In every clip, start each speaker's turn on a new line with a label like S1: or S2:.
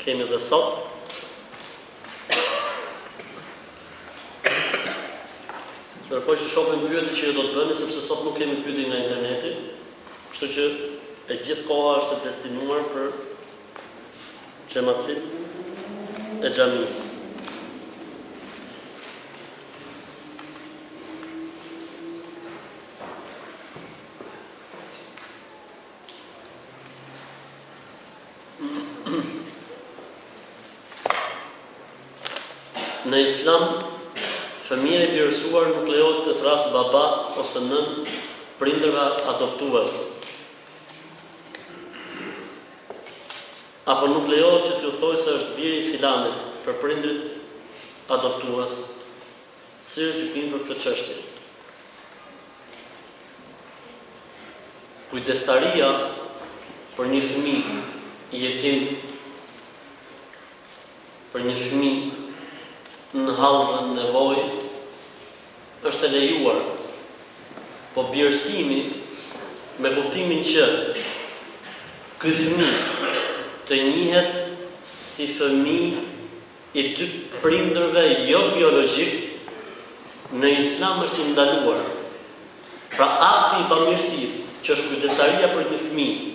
S1: Kemi dhe sot Ndërkohë që shofim pyetje që ju do të bëni, sepse sot nuk kemi pyetje nga interneti, kështu që e gjithë koha është e destinuar për xhematit e xhamisë. Në Islam, fëmija i birësuar nuk lejohet të thërrasë baba ose nënë prindërit adoptues, apo nuk lejohet që t'u thojë se është biri i filanit për prindërit adoptues, Si është gjykimi për këtë çështje? Kujdestaria për një fëmijë jetim për një fëmijë në hall dhe në nevojë është e lejuar. Po birësimi me kuptimin që ky fëmijë të njihet si fëmijë i dy prindërve jo biologjik në Islam është i ndaluar. Pra akti i bamirësisë, që është kujdestaria për një fëmijë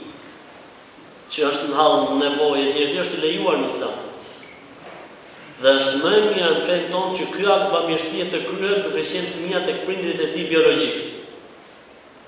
S1: që është në hall, nevojë etj etj është i lejuar në Islam. Dhe është më e mira në fenë tonë që ky akt bamirësie të kryhet duke qenë fëmija tek prindërit e tij biologjikë.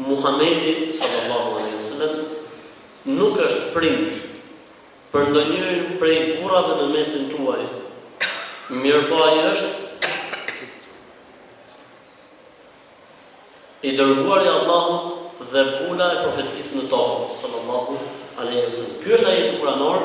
S1: Muhamedi sallallahu alejhi ve sellem nuk është prind për ndonjërin prej burrave në mesin tuaj, mirëpo ai është i dërguari i Allahut dhe vula e profecisë në tokë, sallallahu alejhi ve sellem. Ky është ajeti kuranor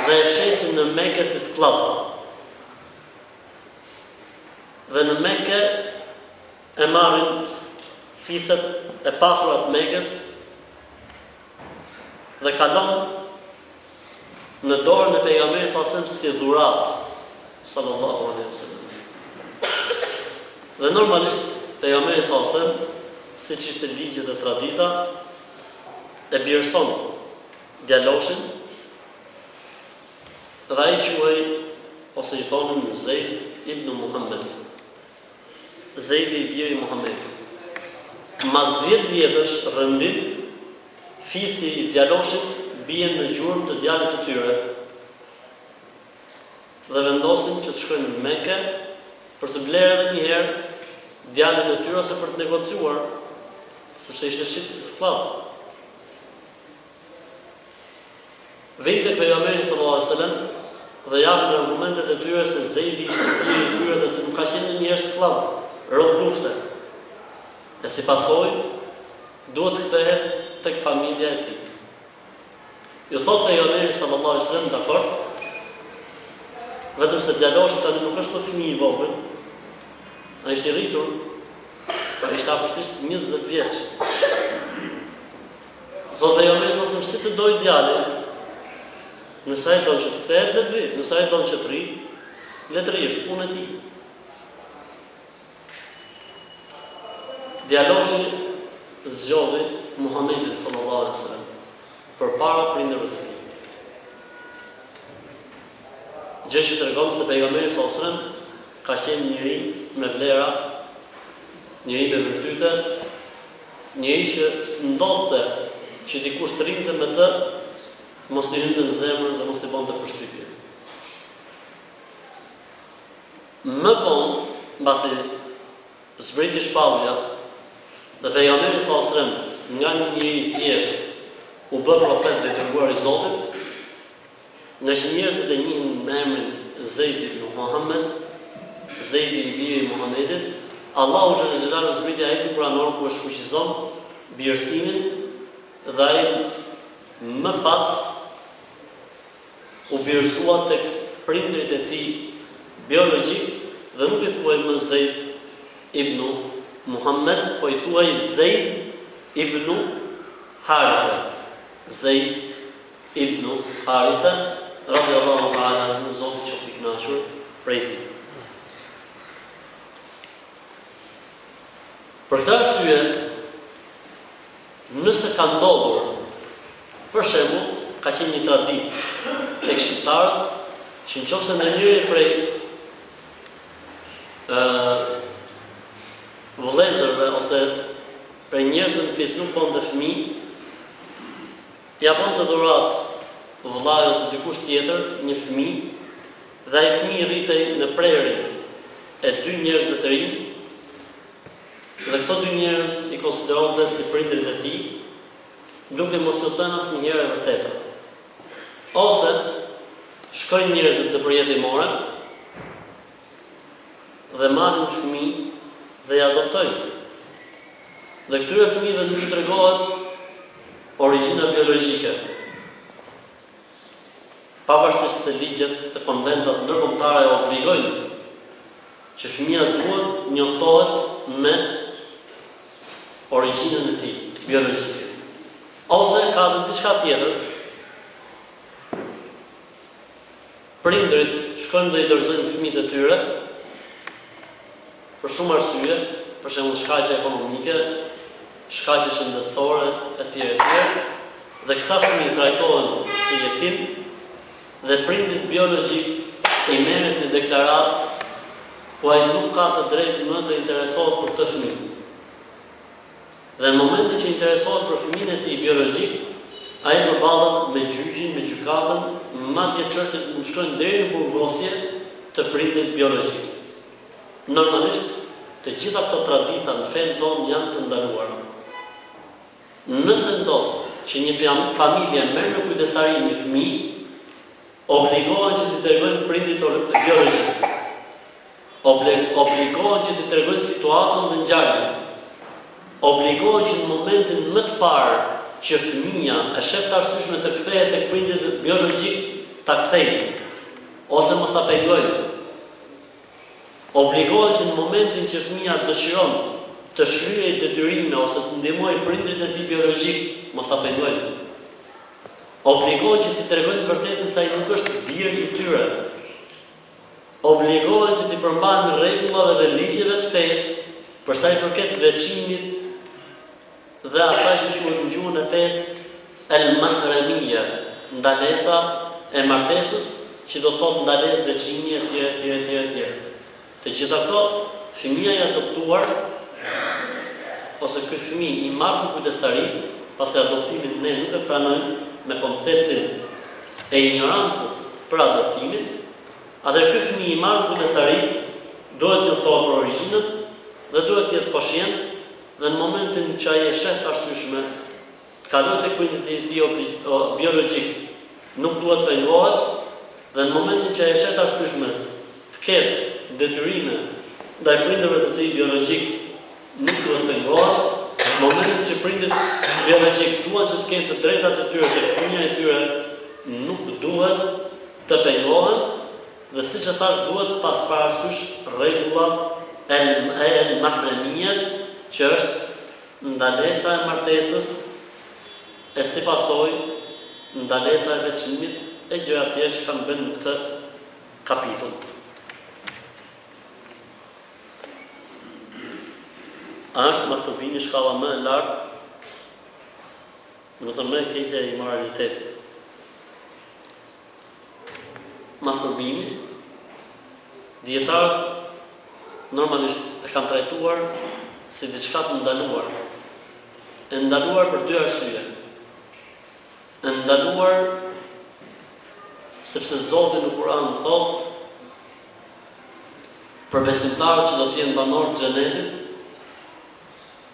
S1: dhe e shesin në Mekë si skllav. Dhe në Mekë e marrin fiset e pasura të Mekës dhe kalon në dorën e Pejgamberit sallallahu alajhi wasallam si dhuratë sallallahu alajhi wasallam. Dhe normalisht Pejgamberi sallallahu alajhi wasallam siç ishte ligji dhe tradita e birëson djaloshin dhe ai quhej ose i thonin Zejd ibn Muhammed, Zejdi i biri i Muhamedit. Mbas dhjetë vjetësh rrëmbim, fisi i djaloshit bien në gjurmë të djalit të tyre. dhe vendosin që të shkojnë në Mekë për të blerë edhe një herë djalin e tyre ose për të negociuar, sepse ishte shitur si skllav. Vijnë tek pejgamberi sallallahu alejhi ve sellem dhe japin argumentet e tyre se Zejdi ishte biri i tyre dhe se nuk ka qenë ndonjëherë skllav, rob lufte. E si pasojë, duhet të kthehet tek familja e tij. U thotë Pejgamberi sallallahu alejhi ve sellem dakord, vetëm se djaloshi tani nuk është më fëmijë i vogël, ai është i rritur, ai është afërsisht njëzet vjeç. Thotë Pejgamberi sallallahu alejhi ve sellem si të dojë djali, nëse ai don që të kthehet le të vijë, nëse ai don që të rri, le të rri, është punë e tij. Djaloshi zgjodhi Muhamedin sallallahu alejhi ve sellem përpara prindërve të tij. Gjë që tregon se pejgamberi sallallahu alejhi ve sellem ka qenë njeri me vlera, njeri me virtyte, njeri që s'ndodhte që dikush të rrinte me të, mos t'i hynte në zemër dhe mos t'i bënte përshtypje. Më vonë, mbasi zbriti shpallja dhe Pejgamberi sallallahu alejhi ve sellem nga një njeri i thjeshtë u bë profet dhe i dërguar i Zotit, ngaqë njerëzit e njihin me emrin Zejd ibn Muhammed, Zejdi, i biri i Muhammedit, Allahu xhelle xhelaluhu zbriti ajetin kuranor ku e shfuqizon birësimin dhe ai më pas, u birësua tek prindërit e tij biologjikë dhe nuk u quajt më Zejd ibnu Muhammed, po u quajt Zejd ibnu Harithe, Zejd ibnu Harithe, radijallahu ta'ala anhu, Zoti qoftë i kënaqur prej tij. Për këtë arsye, Nëse ka ndodhur, për shembull, ka qenë një traditë tek shqiptarët që në qoftë se ndonjëri prej vëllezërve ose prej njerëzve në fis nuk bënte fëmijë, ia bënte dhuratë vëllai ose dikush tjetër një fëmijë dhe ai fëmijë rritej në prehrin e dy njerëzve të rinj, Dhe këto dy njerëz i konsideronte si prindërit e tij, duke mos iu thënë asnjëherë e vërteta. Ose, shkojnë njerëzit nëpër jetimore dhe marrin fëmijë dhe i adoptojnë. Dhe këtyre fëmijëve nuk i tregohet origjina biologjike. Pavarësisht se ligjet e konventat ndërkombëtare e obligojnë që fëmija duhet të njoftohet me origjinën e tij biologjike ose ka edhe diçka tjetër, prindërit shkojnë dhe i dorëzojnë fëmijët e tyre. Për shumë arsye, për shembull shkaqe ekonomike, shkaqe shëndetësore etj etj dhe këta fëmijë trajtohen si jetimë dhe prindit biologjik i merret një deklaratë ku ai nuk ka të drejtë më të interesohet për këtë fëmijë. Dhe në momentin që interesohet për fëmijën e tij biologjik, ai përballet me gjyqin, me gjykatën, madje çështjet mund të shkojnë deri në burgosje të prindit biologjik. Normalisht, të gjitha këto tradita në fenë tonë janë të ndaluara. Nëse ndodh që një familje merr në kujdestari një fëmijë, obligohen që t'i tregojnë prindin biologjik. Obligohen që t'i tregojnë situatën dhe ngjarjen. Obligohen që në momentin më të parë që fëmija e shef të arsyshme të kthehet tek prindi biologjik, ta kthejnë, ose mos ta pengojnë. obligohen që në momentin që fëmija dëshiron të kryejë detyrime ose të ndihmojë prindërit e tij biologjikë, mos ta pengojnë. Obligohen që t'i tregojnë të vërtetën se ai nuk është bir i tyre. Obligohen që t'i përmbahen rregullave dhe ligjeve të fesë për sa i përket veçimit, dhe asaj që quhet në gjuhën e fesë El-Mahremija, ndalesa e martesës, që do të thotë ndalesë veçimi etj etj etj etj. Të gjitha këto, fëmija i adoptuar ose ky fëmijë i marrë në kujdestari, pasi adoptimin ne nuk e pranojmë me konceptin e injorancës për adoptimin, atëherë ky fëmijë i marrë në kujdestari duhet të njoftohet për origjinën dhe duhet të jetë koshient Dhe në momentin që ai e sheh të arsyeshme të kalojë tek prindërit e tij biologjikë, nuk duhet të pengohet, dhe në momentin që ai e sheh të arsyeshme të ketë detyrime ndaj prindërve të tij biologjikë, nuk duhet të pengohet, në momentin që prindërit biologjikë duan që të kenë të drejtat e tyre tek fëmija i tyre, nuk duhet të pengohen, Dhe siç e thashë duhet pas parasysh rregulla e mahremijes që është ndalesa e martesës e si pasojë ndalesa e veçimit e gjëra tjera që kanë të bëjnë me këtë kapitull. A është masturbimi shkalla më e lartë më e keqja e imoralitetit? Masturbimi, dijetarët normalisht e kanë trajtuar si diçka të ndaluar. E ndaluar për dy arsye. E ndaluar sepse Zoti në Kur'an thotë për besimtarët që do të jenë banorë të Xhenetit,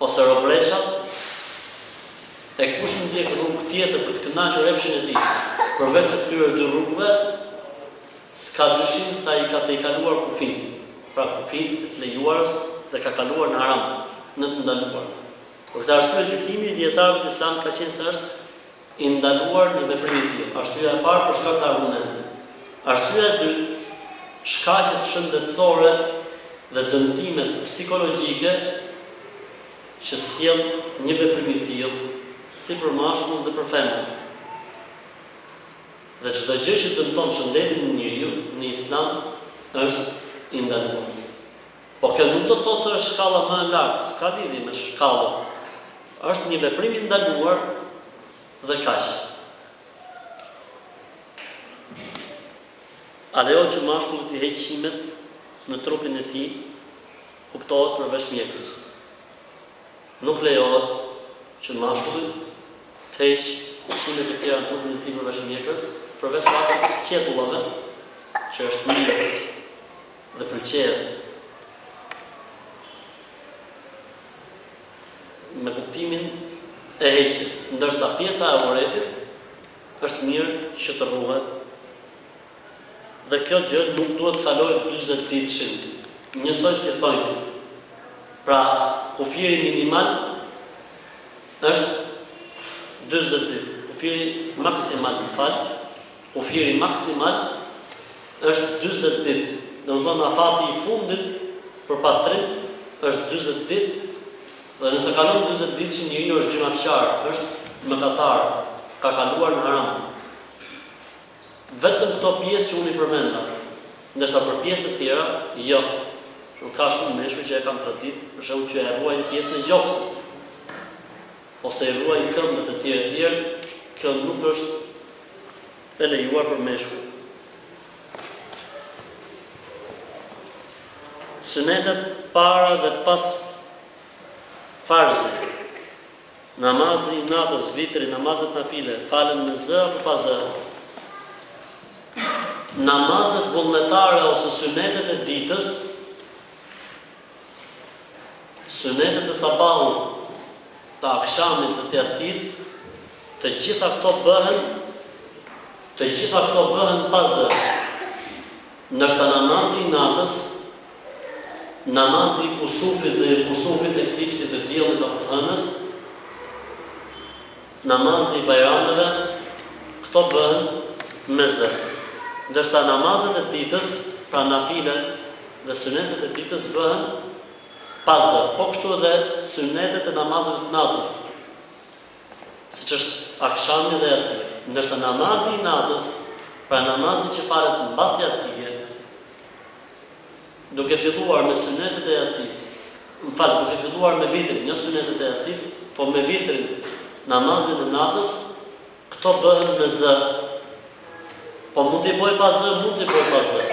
S1: Ose robreshat. E kush ndjek rrugë tjetër për të kënaqur epshin e tij, përveçse këtyre dy rrugëve, s'ka dyshim se ai ka tejkaluar kufinjtë, pra kufinjtë e të lejuarës dhe ka kaluar në haram, në të ndaluar. Për këtë arsye gjykimi i dijetarëve islamë ka qenë se është I ndaluar një veprim i tillë, arsyeja e parë për shkak të argumenteve. Arsyeja e dytë, shkaqet shëndetësore dhe dëmtimet psikologjike që sjell një veprim i tillë si për mashkull dhe për femër. Dhe çdo gjë që dëmton shëndetin e njeriut në Islam është i ndaluar. Po kjo nuk do të thotë se është shkalla më e lartë, s'ka lidhje me shkallën. Është një veprim i ndaluar dhe kaq. A lejohet që mashkulli t'i heqë qimet në trupin e tij, kuptohet përveç mjekrës? Nuk lejohet që mashkulli të heqë qime të tjera në trupin e tij përveç mjekrës, përveç rastit të sqetullave, që është mirë. Dhe e pëlqyer me kuptimin e heqjes, ndërsa pjesa e auretit është mirë që të rruhet dhe kjo gjë nuk duhet të kalojë dyzet ditëshin, njësoj si thonjtë. Pra, kufiri minimal është dyzet ditë, kufiri maksimal, më fal, Kufiri maksimal është dyzet ditë, domethënë afati i fundit për pastrim është dyzet ditë dhe nëse kalon dyzet ditësh njeriu është gjynahqar, është mëkatar, ka kaluar në haram. Vetëm këto pjesë që unë i përmenda, ndërsa për pjesë të tjera, jo. Ka shumë meshkuj që e kanë traditë, për shembull që e rruajnë pjesën e gjoksit ose i rruajnë këmbët etj etj, kjo nuk është e lejuar për meshkujt. Synetet para dhe pas farzit, namazi i natës, vitri, namazet nafile, falen me zë apo pa zë, namazet vullnetare ose synetet e ditës, synetet e sabahut, të akshamit dhe të jacisë, të gjitha këto bëhen, të gjitha këto bëhen pa zë, ndërsa namazi i natës, namazi i kusufit dhe i khusufit, eklipsit të diellit apo të hënës, namazi i bajrameve, këto bëhen me zë. Ndërsa namazet e ditës, pra nafilet dhe synetet e ditës bëhen pa zë. Po kështu edhe synetet e namazeve të natës, siç është akshami dhe jacia. Ndërsa namazi i natës, pra namazi që falet mbas jacie, Duke filluar me synetet e jacisë, më fal, duke filluar me vitrin, jo synetet e jacisë, po me vitrin, namazin e natës, këto bëhen me zë. Po mund t'i bëj pa zë, mund t'i bëj pa zë.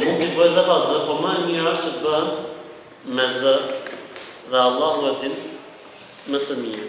S1: Mund t'i bëj dhe pa zë, po më e mira është që të bëhen me zë dhe Allahu e din më së miri.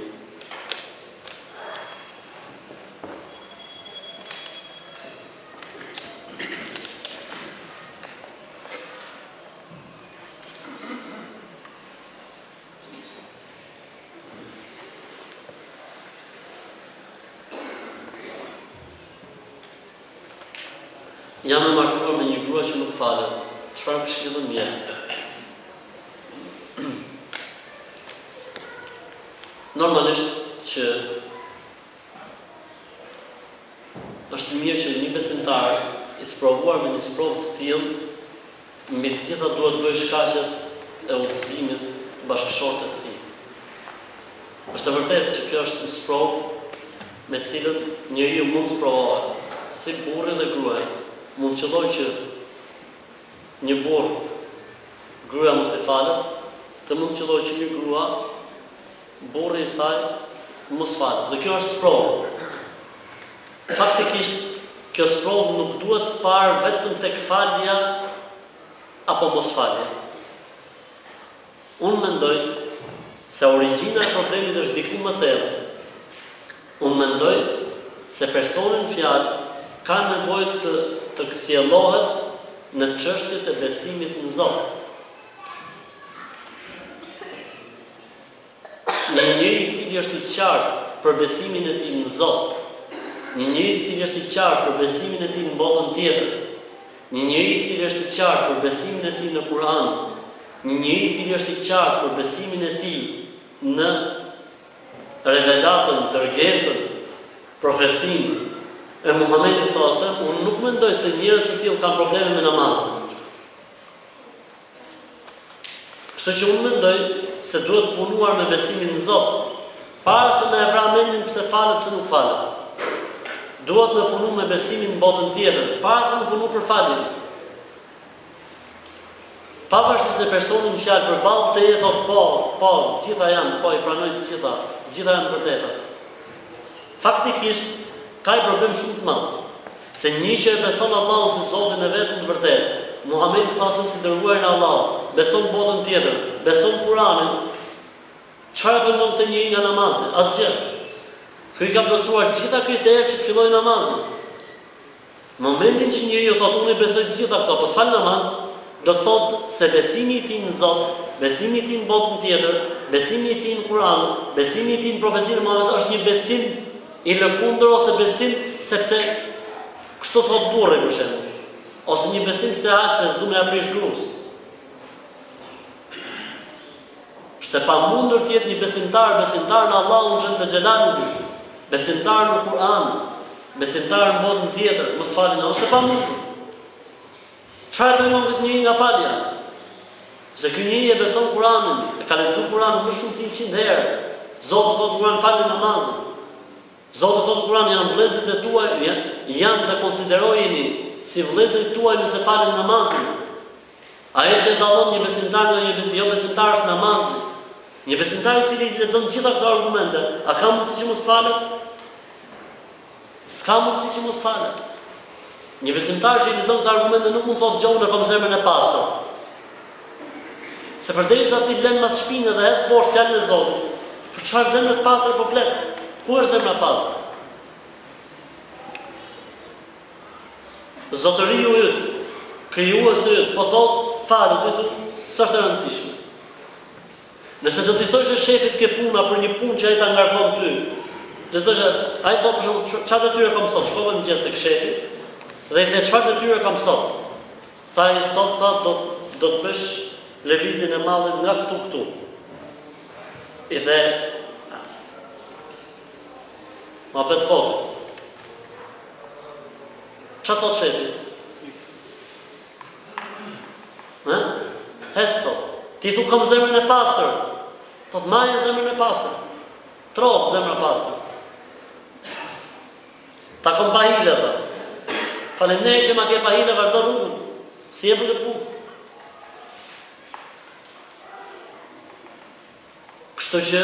S1: Jam i martuar me një grua që nuk falet. Çfarë këshillë më jep? Normalisht që është mirë që një besimtar i sprovuar me një sprovë të tillë, mbi të gjitha duhet të bëjë shkaqet e udhëzimit të bashkëshortes tij. Është e vërtetë që kjo është një sprovë me të cilën njeriu mund të sprovohet, si burri dhe gruaja. Mund të qëllojë që një burrë gruaja mos t'i falet, dhe mund të qëllojë që një grua burri i saj mos falet dhe kjo është sprovë. Faktikisht kjo sprovë nuk duhet parë vetëm tek falja apo mosfalja. Unë mendoj se origjina e problemit është diku më thellë. Unë mendoj se personi në fjalë ka nevojë të të kthjellohet në çështjet e besimit në Zot. Një njeri i cili është i qartë për besimin e tij në Zot. Një njeri i cili është i qartë për besimin e tij në botën tjetër. Një njeri i cili është i qartë për besimin e tij në Kur'an. Një njeri i cili është i qartë për besimin e tij në Revelatën, Dërgesën, Profecinë, e Muhamedit, sallallahu alejhi ve sellem, unë nuk mendoj se njerëz të tillë kanë probleme me namazin. Kështu që unë mendoj se duhet punuar me besimin në Zot, para se me e vra mendin pse falet pse nuk falet. Duhet me punu me besimin në botën tjetër, para se me punu për faljen. Pavarësi se personi në fjalë përballë ta thotë po, po, gjitha janë, po i pranoj të gjitha, gjitha janë të vërteta. Faktikisht, ka një problem shumë të madh. Se një që e beson Allahun si Zotin e vetëm të vërtetë, Muhamedin salasem si të dërguarin e Allahut, beson botën tjetër, beson Kuranin, çfarë e pengon këtë njeri nga namazi? Asgjë. Ky i ka plotësuar të gjitha kriteret që të fillojë namazin. Në momentin që njeriu thotë unë i besoj të gjitha këto, po s'fal namaz, do të thotë se besimi i tij në Zot, besimi i tij në botën tjetër, besimi i tij në Kur'an, besimi i tij në profecinë e Muhamedit është një besim i lëkundur ose besim sepse kështu thotë burri për shembull, ose një besim se ha se s'du me ia prish gruas. Është e pamundur të jetë një besimtar, besimtar në Allahun xhelle xhelaluhu, besimtar në Kur'an, besimtar në botën tjetër, të mos falë është e pamundur. Çfarë e pengon këtë njeri nga falja? Se ky njeri e beson Kur'anin, e ka lexuar Kur'anin më shumë se 100 herë. Zoti thotë në Kur'an fale namazin. Zoti thotë në Kur'an janë vëllezërit tuaj, janë, dhe konsiderojini si vëllezërit tuaj nëse falin namazin. Ajo që e dallon një besimtar nga një jobesimtar është namazi. Një besimtar i cili i lexon të gjitha këto argumente, a ka mundësi që mos të falet? S'ka mundësi që mos të falet. Një besimtar që i lexon këto argumente nuk mund të thotë jo unë e kom zemrën e pastër. Se përderisa ti lën mas shpinë dhe hedh poshtë fjalën e Zotit, për çfarë zemre të pastër po flet? Ku është zemra e pastër? Zotëriu yt, Krijuesi yt po thotë fal ti thot s'është e rëndësishme. Nëse do t'i thoshe shefit ke puna për një punë që ai ta ngarkon ty, do të thoshe ai thotë për shembull çfarë detyre kam sot, shkove në mëngjes tek shefi dhe i the çfarë detyre kam sot. Tha ai sot tha do do të bësh lëvizjen e mallit nga këtu këtu. I the Ma bëtë fotë. Ça thot shefi? He? Hec thot. Ti thu kom zemrën e pastër. Thot maje zemrën e pastër. T'rrot zemra e pastër. Ta kom pa hile dhe. Falem ne që ma ke pa hile vazhdo rrugën. Si e për këtë punë. Kështu që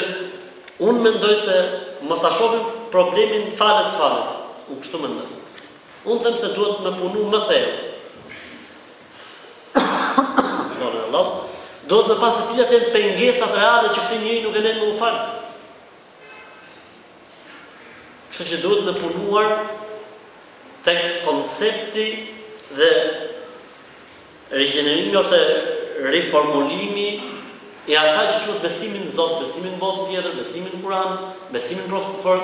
S1: unë mendoj se mos ta shohim problemin falet s'falet. Unë kështu mendoj. Unë them se duhet me punu më thellë. Thonë Allah, duhet me pa se cilat janë pengesat reale që këtë njeri nuk e lenë me u fal. Kështu që duhet me punuar tek koncepti dhe Rigjenerimi ose riformulimi i asaj që quhet besimi në Zot, besimi në botën tjetër, besimi në Kuran, besimi në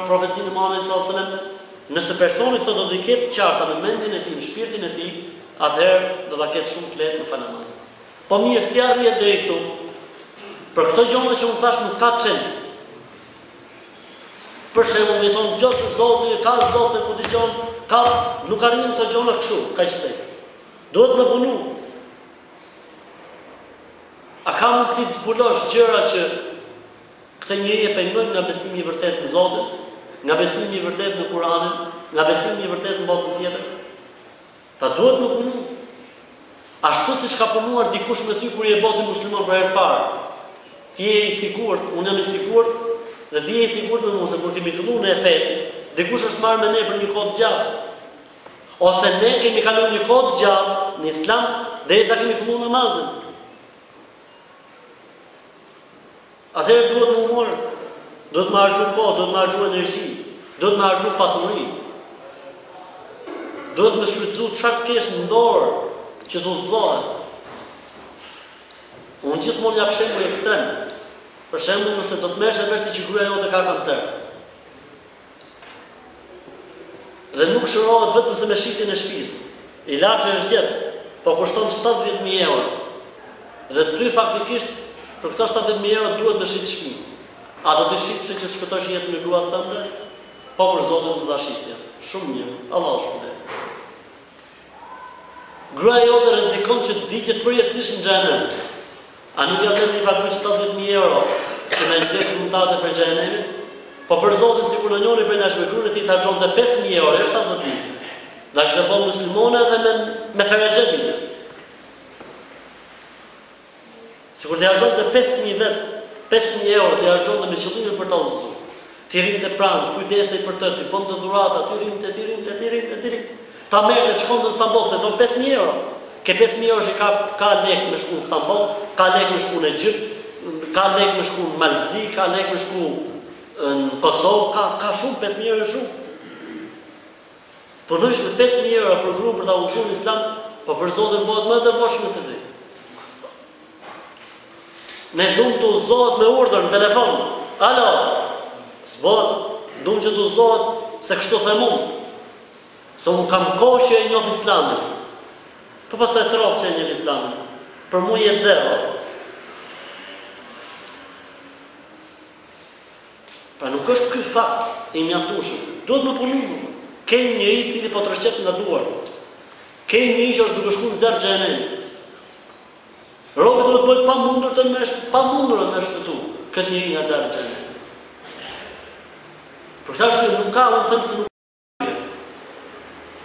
S1: profecinë e Muhamedit sallallahu alejhi ve sellem, nëse personi këto do t'i ketë qarta në mendjen e tij, në shpirtin e tij, atëherë do ta ketë shumë të lehtë me fal namazin. Po mirë, si arrihet deri këtu? Për këto gjona që unë thash nuk ka çelës. Për shembull, më thon gjo s Zoti, ka Zot e ku dëgjon, ka nuk arrihen këto gjona kështu, kaq shpejt. Duhet me punu. A ka mundësi të zbulosh gjëra që këtë njeri e pengojnë nga besimi i vërtetë në Zotin, nga besimi i vërtetë në Kuranin, nga besimi i vërtetë në botën tjetër? Pra duhet me punu. Ashtu siç ka punuar dikush me ty kur je bo ti musliman për herë të parë. Ti je i sigurt, unë jam i sigurt dhe ti je i sigurt me mua se kur kemi filluar në fe, dikush është marrë me ne për një kohë të gjatë. Ose ne kemi kalu një kohë të gjatë në Islam derisa kemi fillu namazin. Atëherë duhet me u morë, duhet me harxhu kohë, duhet me harxhu energji, duhet me harxhu pasuri. Duhet me shfrytëzu çfarë të kesh në dorë që të udhëzohet. Unë gjithmonë jap shembuj ekstrem. Për shembull, nëse do të merrje vesh ti që gruaja jote ka kancer. Dhe nuk shërohet vetëm se me shitjen e shpisë. Ilaçi është gjet, po kushton shtatëdhjetë mijë euro. Dhe ty faktikisht për këto shtatëdhjetë mijë euro duhet me shit shpinë. A do ta shitshe që të shpëtosh jetën e gruas tënde? Po për Zotin do ta shisja. Shumë mirë. Allah shpërbleft. Gruaja jote rrezikon që të digjet përjetësisht në xhehenem. A nuk ja vlen me pagu shtatëdhjetë mijë euro që me nxjerr kumtatet prej xhehenemit? Po për Zotin sikur nonjoni prej nesh me gruën e tij të harxhonte pesë mijë euro, jo shtatëdhjetë mijë. Ta kishte bon myslimone edhe me me ferexhe digjes. Sikur të harxhonte pesë mijë vetë, pesë mijë euro t'i harxhonte me qëllimin për ta udhëzuar. T'i rrinte pranë, të kujdesej për të, t'i bënte dhurata, t'i rrinte, t'i rrinte, t'i rrinte, t'i rrinte. Ta merrte, të shkonte në Stamboll, se don pesë mijë euro. Ke pesë mijë euro që i ka, ka lekë me shku në Stamboll, ka lekë me shku në Egjipt, ka lekë me shku në Mal të Zi, ka lekë me shku në Kosovë, ka, ka shumë, pesë mijë euro shumë. Punoje me pesë mijë euro për grua për ta udhëzuar në Islam, po për Zotin bëhet më e devotshme se ti. Ne duam të udhëzohet me urdhër në telefon. Alo. S'bën, duam që të udhëzohet se kështu them unë. Se unë kam kohë që e njoh Islamin. Po pastaj çfarë që e njoh Islamin. Për mua je zero. Pra nuk është ky fakt i mjaftueshëm. Duhet me punu. Ke një njeri i cili po të rrëshqet nga duart. Ke një njeri që është duke shku në zjarr xhehenemit. Robi duhet bëjë të pamundurën me e shpëtu, pamundurën me e shpëtu këtë njeri nga zjarri i xhehenemit. Për këtë arsye nuk ka, unë them se nuk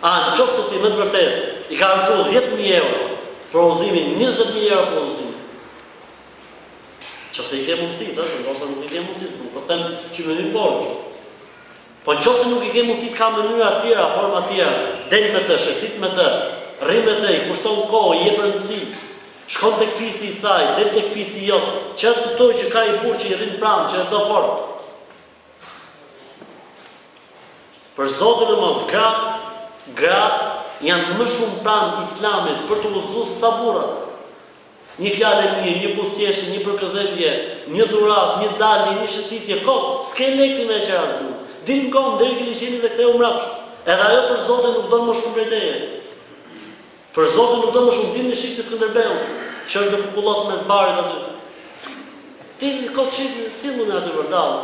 S1: Në qoftë se ti me të vërtetë i ka 10.000 euro për udhëzimin 20.000 euro për udhëzimin. Qoftë se i ke mundësi, se ndoshta nuk i ke mundësi, nuk po them që me marrë borxh. Po në qoftë se nuk i ke mundësitë ka mënyra tjera, forma tjera, del me të, shëtit me të, rri me të, i kushton kohë, i jep rëndësi, shkon tek fisi i saj, del tek fisi i jot, që ajo të kuptojë që ka një burrë që i rrin pranë, që e do fort. Për Zotin e madh gratë gratë janë më shumë pranë Islamit për t'u udhëzu se sa burrat. Një fjalë e mirë, një buzëqeshje, një përkëdhelje, një dhuratë, një dalje, një shëtitje, kot, s'ke lek ti me e qerasë. Dil n'kom deri ke liqeni dhe ktheu mrapsht. Edhe ajo për Zotin nuk don më shumë prej teje. Për zotin nuk do më shumë dilni shifni Skënderbeun që është duke kullot mes barit aty dilni kot shifni silluni aty vërdall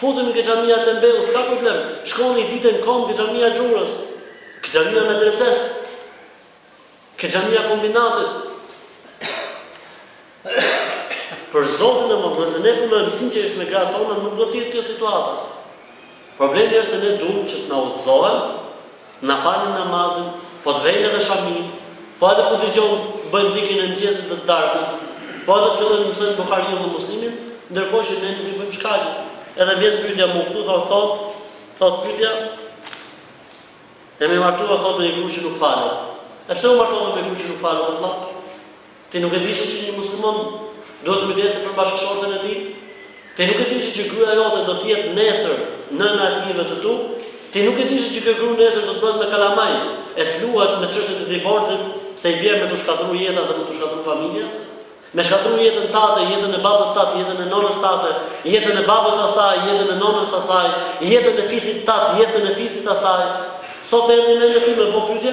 S1: futuni ke xhamia e Et'hem Beut s'ka problem shkoni një ditë në komb ke xhamia e Xhurës ke xhamia e Medreses ke xhamia e Kombinatit. Për zotin e madh, nëse ne punojmë sinqerisht me gratë tona, nuk do të jetë kjo situata. Problemi është se ne duam që të na udhëzohen, të na falin namazin, po të vejnë edhe shaminë, po edhe kur zgjohen të bëjnë dhikrin e mëngjesit dhe të darkës, po edhe të fillojnë të mësojnë Buhariun dhe Muslimin, ndërkohë që ne nuk bëjmë shkaqet. Edhe vjen pyetja mu këtu, thotë, thotë, thotë pyetja, jam i martuar thotë me një grua që nuk falet. E pse u martove me një grua që nuk falet, o vëlla? Ti nuk e dishe që një musliman duhet të kujdeset për bashkëshorten e tij? Ti nuk e dishe që gruaja jote do të jetë nesër nëna e fëmijëve të tu? Ti nuk e dishe që kjo gru nesër do të bëhet me kalamaj e s'luhet me çështjen e divorcit se i bjen me t'u shkatërru jeta dhe me t'u shkatërru familja? Me shkatërru jetën tate, jetën e babës tat, jetën e nënës tate, jetën e babës asaj, jetën e nënës asaj, jetën e fisit tat, jetën e fisit asaj? Sot erdhi nëna e tij me bo pyetje?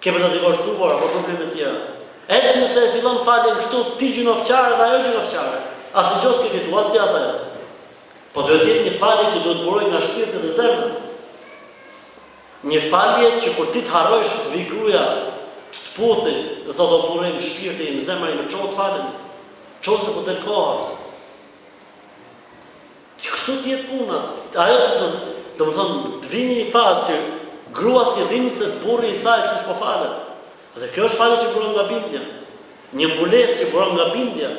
S1: Ke për të divorcuar apo probleme tjera. Edhe nëse e fillon faljen kështu ti gjynahqar dhe ajo gjynahqare. Asnjë gjë s'ke fitu as ti as ajo. Po duhet të jetë një falje që duhet të burojë nga shpirti dhe zemra. Një falje që kur ti të harrojsh të vijë gruaja të të puthi dhe thotë o burrë im, shpirti im, zemra ime çohu të falem. Çohu se po del koha. Që kështu të jetë puna, ajo të të, domethënë, të vini një fazë që gruas t'i dhimbset burri i saj pse s'po falet. Dhe kjo është falje që buron nga bindja. Një mbulesë që buron nga bindja.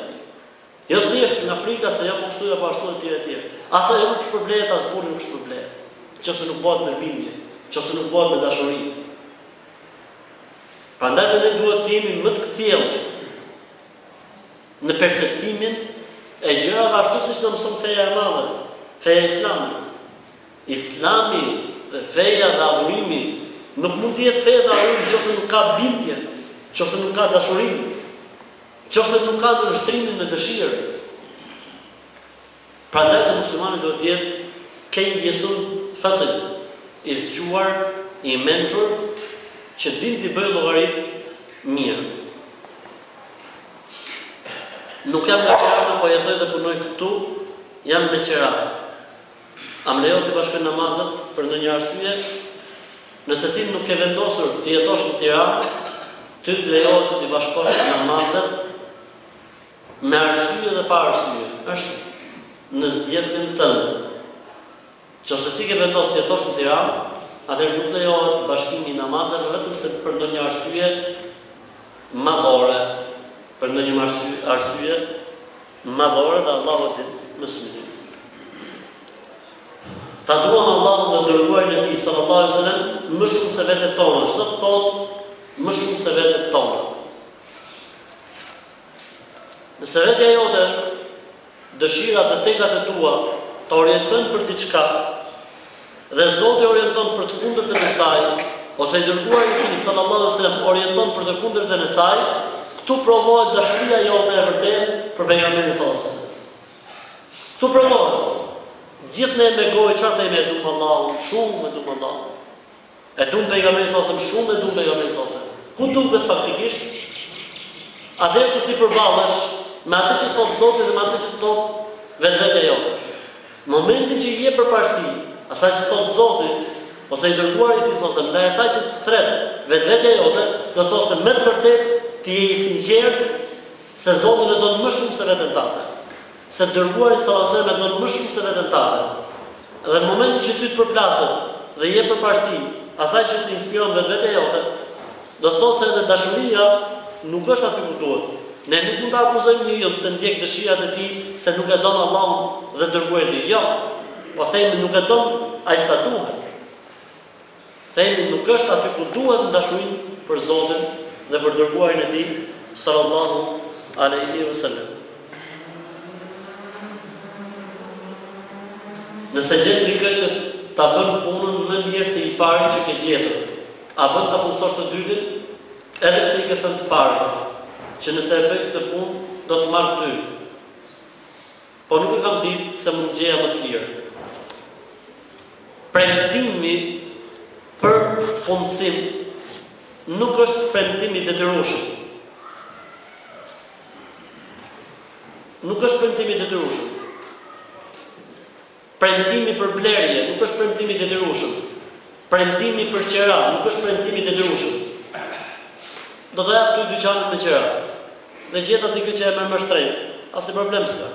S1: Jo thjesht nga frika se jo po kështu apo ashtu etj etj. As ajo nuk shpërblehet as burri nuk shpërblehet. qoftë se nuk bëhet me bindje, qoftë se nuk bëhet me dashuri. Prandaj dhe ne duhet të jemi më të kthjellët. në perceptimin e gjërave ashtu siç na mëson feja e madhe, feja islame. Islami dhe feja dhe adhurimi nuk mund të jetë fe dhe adhurim qoftë se nuk ka bindje, qoftë se nuk ka dashuri, qoftë se nuk ka nënshtrim me dëshirë. Prandaj dhe muslimani duhet të jetë kejjesun fatin, i zgjuar, i mençur, që din t'i bëjë llogaritë mirë. Nuk jam nga Tirana, po jetoj dhe punoj këtu, jam me qira. A më lejohet t'i bashkoj namazet për ndonjë arsye? Nëse ti nuk ke vendosur të jetosh në Tiranë, ty të lejohet që t'i bashkosh namazet, Me arsye dhe pa arsye, është në zgjedhjen tënde. Qoftë se ti ke vendosur të jetosh në Tiranë, atëherë nuk lejohet bashkimi i namazeve vetëm se për ndonjë arsye madhore, për ndonjë arsye madhore dhe Allahu e din më së miri. Ta duam Allahun dhe të Dërguarin e Tij sallallahu alejhi ve sellem më shumë se vetet tona, ç'do të thotë më shumë se vetet tona. Nëse vetja jote, dëshirat dhe tekat e tua të orientojnë për diçka dhe Zoti orienton për të kundërtën e saj ose i Dërguari i Tij, sallallahu alejhi ve sellem, orienton për të kundërtën e saj, këtu provohet dashuria jote e vërtetë për Pejgamberin e Zotit. Këtu provohet. Gjithë ne me gojë çfarë themi e dum Allahun, shumë e dum Allahun. E duam Pejgamberin sallallahu alejhi ve sellem, shumë e duam Pejgamberin sallallahu alejhi ve sellem. Ku duket faktikisht? Atëherë kur ti përballesh me atë që thotë Zoti dhe me atë që thotë vetvetja jote. Në momentin që i jep përparësi asaj që thotë Zoti ose i dërguari i Tij sallallahu alejhi ve sellem ndaj asaj që të thret vetvetja jote, do të thotë se me të vërtetë ti je i sinqertë se Zotin e don më shumë se veten tënde. Se të Dërguarin sallallâhu alejhi ve sellem e don më shumë se veten tande. Dhe në momentin që ty të përplaset dhe i jep përparësi asaj që të inspiron vetvetja jote, do të thotë se edhe dashuria nuk është aty ku duhet. Ne nuk mund ta akuzojmë njëri, jo, pse ndjek dëshirat e tij se nuk e don Allahun dhe Dërguarin e Tij. Jo! Po themi nuk e don aq sa duhet. Themi nuk është aty ku duhet në dashurinë për Zotin dhe për Dërguarin e Tij, sallallahu alejhi ve selem. Nëse gjen dikë që ta bën punën më mirë se i pari që ke gjetur, a bën ta punësosh të dytin? Edhe pse i ke thënë të parit që nëse e bëj këtë punë do të marr ty. Por nuk e kam ditë se mund të gjeja më të lirë. Premtimi për punësim nuk është premtim i detyrueshëm. Nuk është premtim i detyrueshëm. Premtimi për blerje nuk është premtim i detyrueshëm. Premtimi për qera nuk është premtim i detyrueshëm. Do ta jap ty dyqanin me qera. Dhe gjeta dikë që e merr më shtrenjtë. Asnjë problem s'ka.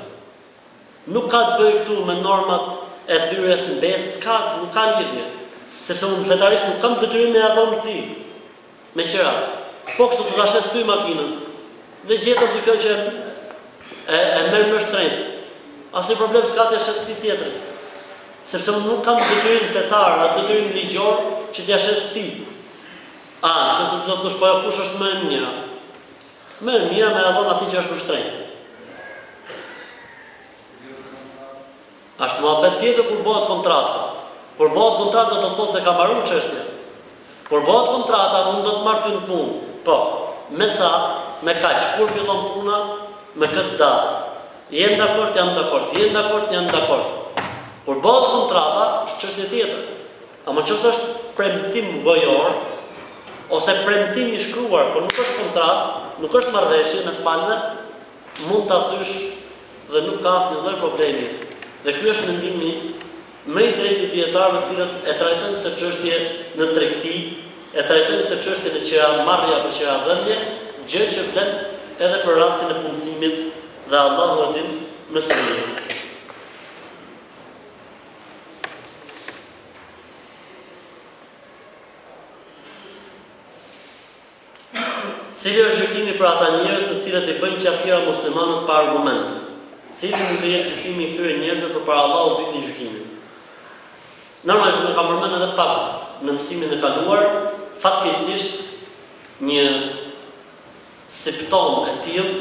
S1: Nuk ka të bëjë këtu me normat e thyerjes së besës, s'ka, nuk ka lidhje. Sepse unë fetarisht nuk kam detyrim me ia dhënë këtij. Me qera, po kështu do ta shes ty makinën dhe gjeta dikë që e merr më shtrenjtë. Asnjë problem s'ka t'ia shes atij tjetrit. Sepse unë nuk kam detyrim fetar, as detyrim ligjor që t'ia shes atij. A, që s'do të thotë po jo, kush është më e mira? Më e mira me ia dhënë atij që është më shtrenjtë. Asht muhabet tjetër kur bëhet kontrata kur bëhet kontrata do të thotë se ka mbaru çështja kur bëhet kontrata unë do të marr ty në punë po me sa me kaq kur fillon puna me këtë datë jemi dakort jam dakort jemi dakort jam dakort kur bëhet kontrata është çështje tjetër ama nëse është premtim gojor ose premtim i shkruar por nuk është kontratë nuk është marrëveshje mes palëve Mund ta thysh dhe nuk ka asnjë lloj problemi dhe ky është mendimi më i drejtë i dijetarëve të cilët e trajtojnë këtë çështje në tregti, e trajtojnë këtë çështje në qiramarrje apo qiradhënie, gjë që vlen edhe për rastin e punësimit dhe Allahu e din më së miri. Cili është gjykimi për ata njerëz të cilët i bëjnë qafira muslimanët pa argument? Cili mund të jetë gjykimi i këtyre njerëzve përpara Allahut ditën e gjykimit? Normalisht unë e kam përmend edhe pak në mësimin e kaluar, fatkeqësisht një simptomë e tillë,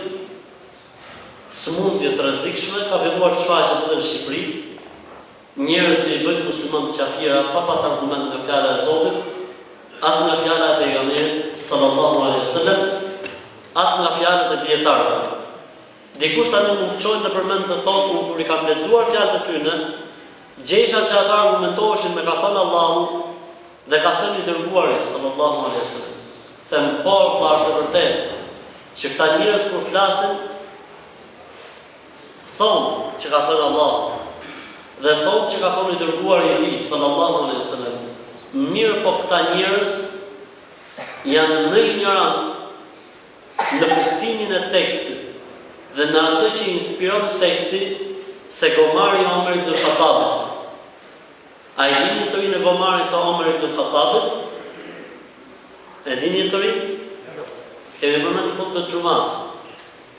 S1: sëmundje të rrezikshme ka filluar të shfaqet edhe në Shqipëri, Njerëz që i bëjnë muslimanët qafira pa pas argument nga fjala e Zotit, as nga fjala e Pejgamberit, sallallahu alejhi ve selem, as nga fjalët e dijetarëve. Dikush tani mund të çojë nëpër mend të thotë unë kur i kam lexuar fjalët e tyne, gjeja që ata argumentoheshin me ka thënë Allahu dhe ka thënë i Dërguari, sallallahu alejhi ve selem. Them po, vëlla është e vërtetë që këta njerëz kur flasin, Thon që ka thënë Allahu, dhe thon që ka thon i dërguari i tij sallallahu alejhi ve selem, mirëpo këta njerëz janë më injorantë në kuptimin e tekstit dhe në atë që inspiron teksti se gomari i Omer ibn Khattabit. A e dini historinë e gomarit të Omer ibn Khattabit? E dini historinë? Kemi përmendur në hutbën e xhumasë.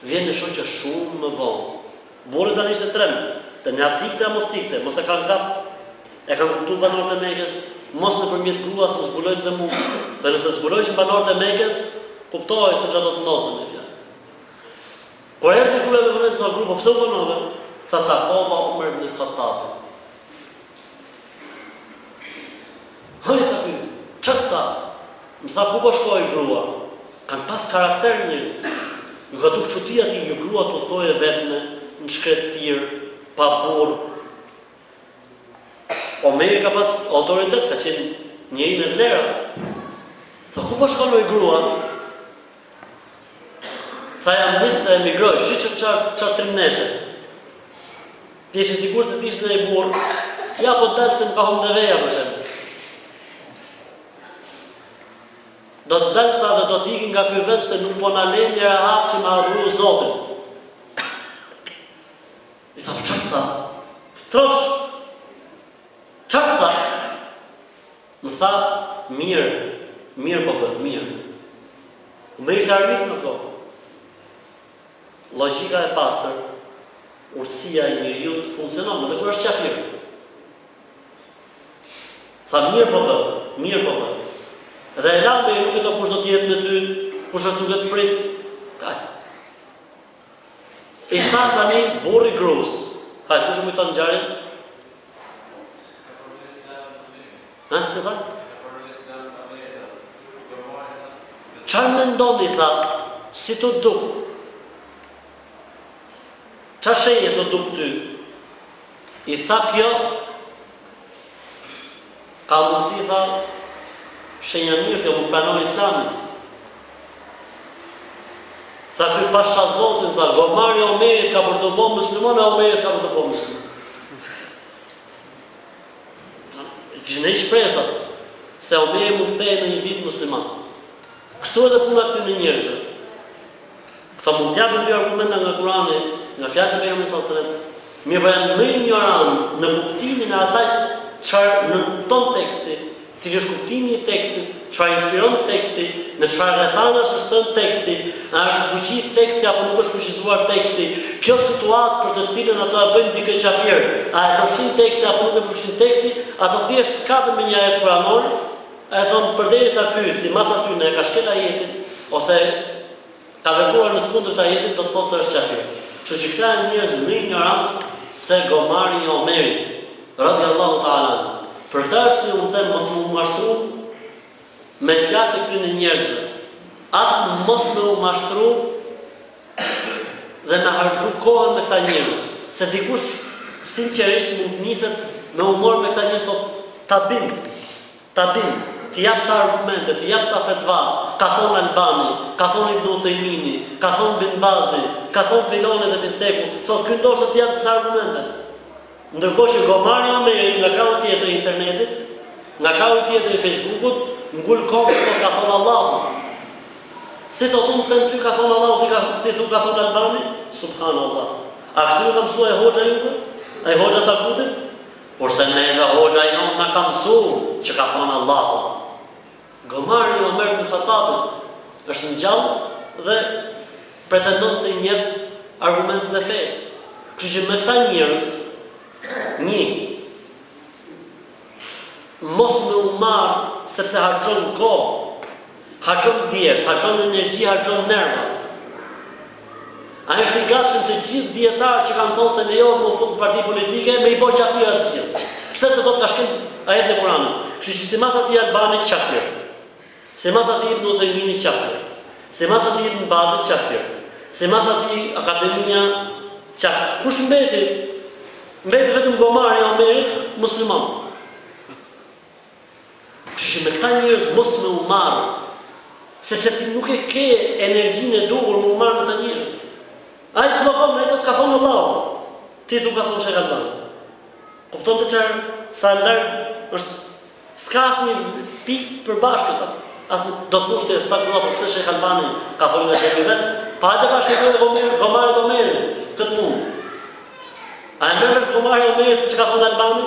S1: Vjen e shoqja shumë më vonë. Burri tani ishte trem. Të na tikte a mos tikte, mos e kanë kap. E kanë kuptu banorët e Mekes, mos nëpërmjet gruas do zbulojnë dhe mu. Dhe nëse zbuloheshin banorët e Mekes, kuptohej se çfarë do të ndodhte me një fjalë. Kur erdhi gruaja me vonesë tha gru, po pse u vonove? Tha takova Omer ibn al-Khattabin. Hëj tha ky, ça të tha? Më tha ku po shkon oj grua? Kanë pas karakter njerëzit. Ju ka duk çudi atij një gruaja të udhëtojë e vetme në shkretëtirë, pa burrë. Omeri ka pas autoritet, ka qenë njeri me vlera. Tha ku po shkon oj grua? Tha jam nis të emigroj, shiko çar çar trimneshe. Ishte sikurse të ishte një burrë, ja po dal se më ka humb deveja për shembull. Do të dal tha dhe do të ikin nga ky vend se nuk po na lënë rehat që me adhuru Zotin. I tha për po qërë tha? Trosh! Qërë tha? Më tha, Mirë, mirë po bën, mirë. Omeri ishte armik në këto. Logjika e pastër, urtësia e njeriut funksionon edhe kur është qafir. Tha, Mirë po bën, mirë po bën. Dhe e la me nuk e do kush do të jetë me ty, kush është duke të prit. Kaq. I tha tani burri grus. Hajt, kush e kujton ngjarjen? Ha, si tha? Çfarë mendoni tha? Si të duk? Çfarë shenje të duk ty? I tha kjo Ka mundësi tha shenjë e mirë kjo mund pranoj islamin Tha ky pasha zotin tha gomari omerit ka për të bo muslimon e omeri s'ka për të bo muslimon S'kishte në të shpresa se omeri mund të bëhej në një ditë musliman Kështu edhe puna këtyne njerëzve Këta mund të japin dy argumenta nga Kurani, nga fjalët e Pejgamberit sallallahu alajhi wasallam, mirëpo janë më injorantë në kuptimin e asaj çfarë nënkupton teksti, cili është kuptimi i tekstit, çfarë inspiron teksti, në çfarë rrethanash është thënë teksti, a është n'fuqi teksti apo është shfuqizuar teksti, kjo situatë për të cilën ato e bëjnë dikë qafir, a e përfshin teksti apo nuk e përfshin teksti, ato thjesht kapen me një ajet kuranor, e thonë përderisa ky, simas atyne, e ka shkel ajetin, ose Ka vepruar në të kundërt të ajetit do të thotë se është qafir. Kështu që këta janë njerëz më injorant se gomari i Omerit radijallahu ta'ala anhu. Për këtë arsye unë them mos u mashtru me fjalët e këtyre njerëzve, as mos me u mashtru dhe me harxhu kohën me këta njerëz, se dikush sinqerisht mund të niset me humor me këta njerëz thotë ta bind Ta bind, t'i jap ca argumente, t'i jap ca fetva, ka thonë Albani, ka thonë Ibn Uthejmini, ka thonë Bin Bazi, ka thonë filoni dhe fisteku, thotë ky ndoshta t'i jap disa argumente. Ndërkohë që gomari i Omerit nga krahu tjetër i internetit, nga krahu tjetër i Fejsbukut, ngul kokën dhe thotë ka thonë Allahu. Si thotë unë të them ty ka thonë Allahu ti thu ka thonë Albani? Subhanallah. A kështu ju ka mësu ai hoxha juve? Ai hoxha Tagutit? Porse neve hoxha jonë na ka mësu që ka thonë Allahu, Gomari i Omer ibn Khatabit është ngjall dhe pretendon se i njeh argumentet e fesë. Kështu që me këta njerëz, një, mos me u marrë sepse harxhon kohë, Harxhon djersë, harxhon energji, harxhon nerva. Ai është i gatshëm të gjithë dijetarët që kanë thonë se lejohet me u fut në parti politike me i bë qafirat të gjithë. Pse se do të ketë shkruar ajet në Kur'an. Kështu që simas atij Albani qafir. Simas atij Ibn Uthejmini qafir. Simas atij Ibn Bazi qafir. Simas atij Akademia qafir. Kush mbeti? Mbeti vetëm gomari i Omerit musliman. Kështu që me këta njerëz mos me u marr, sepse ti nuk e ke energjinë e duhur me u marr me këta njerëz. Ai të bllokon, ai të të ka thonë Allahu, ti të ka thonë Shejh Albani. Kupton ti çfarë sa larg është s'ka asnjë pikë përbashkët, as, as do të thosh ti as pak bllokon, pse Shejh Albani ka thonë nga xhepi vet, pa atë bashkë me Gomer, Gomarit Omerin, këtë punë. A e merr vesh gomari i Omerit se çka thonë Albani?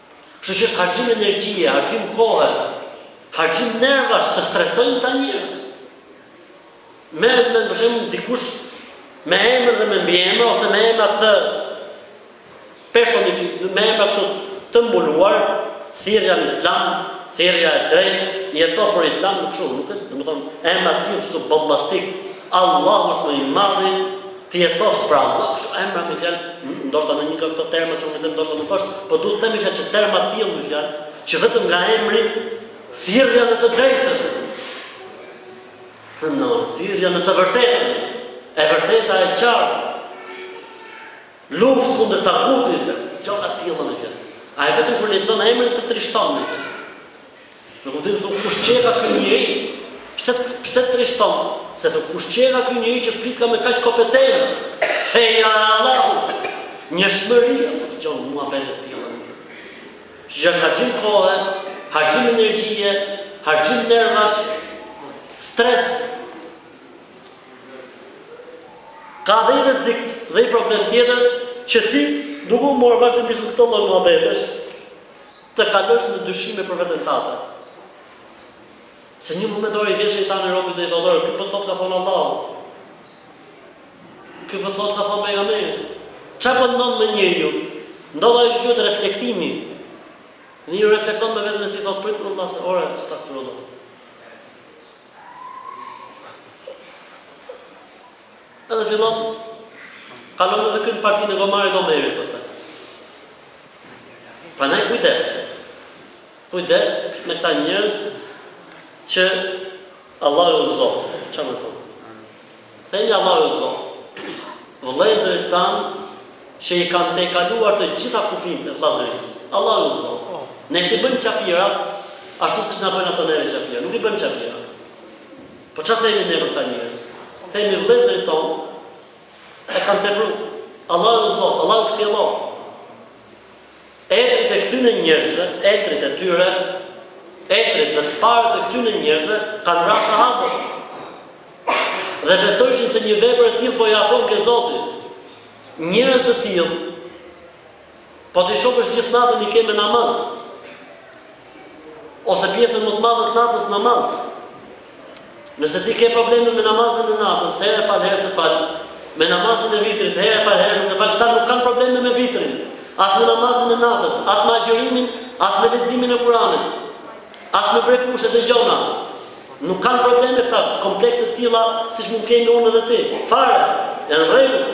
S1: Kështu që është harxhim energjie, harxhim kohe, harxhim nervash të stresojnë këta njerëz. Merret me për shembull dikush me emër dhe me mbiemër ose me emra të personifikuar, me emra kështu të mbuluar, thirrja në Islam, thirrja e drejtë, jeto për Islam kështu, nuk e di, domethënë emra të tillë kështu bombastik, Allahu është më i madhi të jetosh për Allah, kështu emra me fjalë, ndoshta në një nga këto terma që unë them ndoshta nuk është, po duhet të themi fjalë që terma të tillë me fjalë, që vetëm nga emri thirrja në të drejtën. Në thirrja në të vërtetën. E vërteta e qartë. Luftë kundër tagutit, gjëra të tilla me fjalë. A e vetëm kur lexon emrin të trishton. Nuk e din ti kush qeka ky njeri pse pse trishton se ti kush qeka ky njeri që flitka me kaq kompetencë feja e Allahut njëshmëria më dëgjon mua be dhe tilla kështu që është harxhim kohe harxhim energjie harxhim nervash stres ka dhe i rrezik dhe i problem tjetër që ti duke u marrë vazhdimisht në këto lloj muhabetesh Të kalosh në dyshime për veten tate. Se një moment ore vjen shejtani robit dhe i thotë ore ky po thotë ka thonë Allahu. Ky po thotë ka thonë pejgamberi. Çfarë po ndodh me njeriun? Ndodh ajo që quhet reflektimi. Njeriu reflekton me veten e tij thotë prit Allah se ore estagfirullah. Edhe fillon kalon edhe ky në partinë e gomarit Omerit pastaj. Prandaj kujdes. Kujdes me këta njerëz që Allahu i udhzoftë, që me thonë. Themi Allahu i udhzoftë, vëllezërit tanë që i kanë tejkaluar të gjitha kufijtë e vëllazërisë. Allahu i udhzoftë. Ne s'i bëjmë qafira, ashtu siç na bëjnë ato neve qafira, nuk i bëjmë qafira. Po ça themi ne për këta njerëz? Themi vëllezërit tonë e kanë tepru. Allahu i udhzoftë, Allahu i kthjelloftë. Etrit e këtyre njerëzve, etrit e tyre, etrit dhe të parët e këtyre njerëzve kanë vra sahabët. Dhe besojshin se një vepër e tillë po i afron ke Zoti. Njerëz të tillë Po t'i shofësh gjithë natën i ke me namaz. Ose pjesën më të madhe të natës namaz. Nëse ti ke probleme me namazin e natës, herë e fal, herë s'e fal, me namazin e vitrit, herë e fal, herë nuk e fal, këta nuk kanë probleme me vitrin, as me namazin e natës, as me agjërimin, as me leximin e Kuranit, as me brekushet e gjona. Nuk kanë probleme këta komplekse të tilla siç mund kemi unë dhe ti. Fare, janë rregull.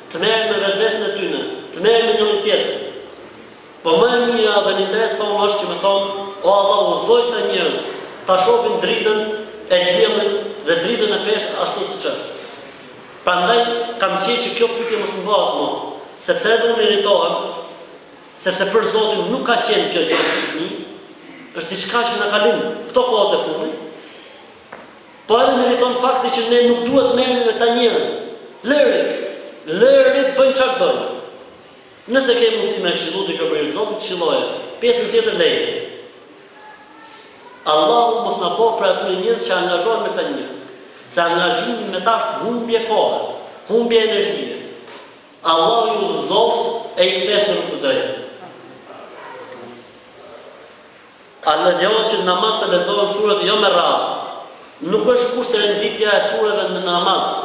S1: Të merren me vetvetën e tyne, të merren me njoni tjetrin. Po më e mira dhe në interes tonë asht që me thonë, O Allah udhëzoi këta njerëz ta shofin dritën e diellit dhe dritën e fesë ashtu siç është. Prandaj kam qejf që kjo pyetje mos të bëhet më, sepse edhe unë irritohem, sepse për Zotin nuk ka qenë kjo gjë e zakonshme, është diçka që na ka lindë këto kohët e fundit, Por më irriton fakti që ne nuk duhet të merremi me këta njerëz. Lëri! Lëri të bëjnë çka bojnë. Nëse ke mundësi me e këshillu ti kjo për hir të Zotit, këshilloje. Pjesën tjetër leje. Allahu mos na bëftë prej atyre njerëzve që angazhohen me këta njerëz. Se angazhimi me ta është humbje kohe, humbje energjie. Allahu i udhëzoftë e i ktheftë në rrugë të drejtë. A lejohet që në namaz të lexohen suret jo me rradhë? Nuk është kusht renditja e sureve në namaz.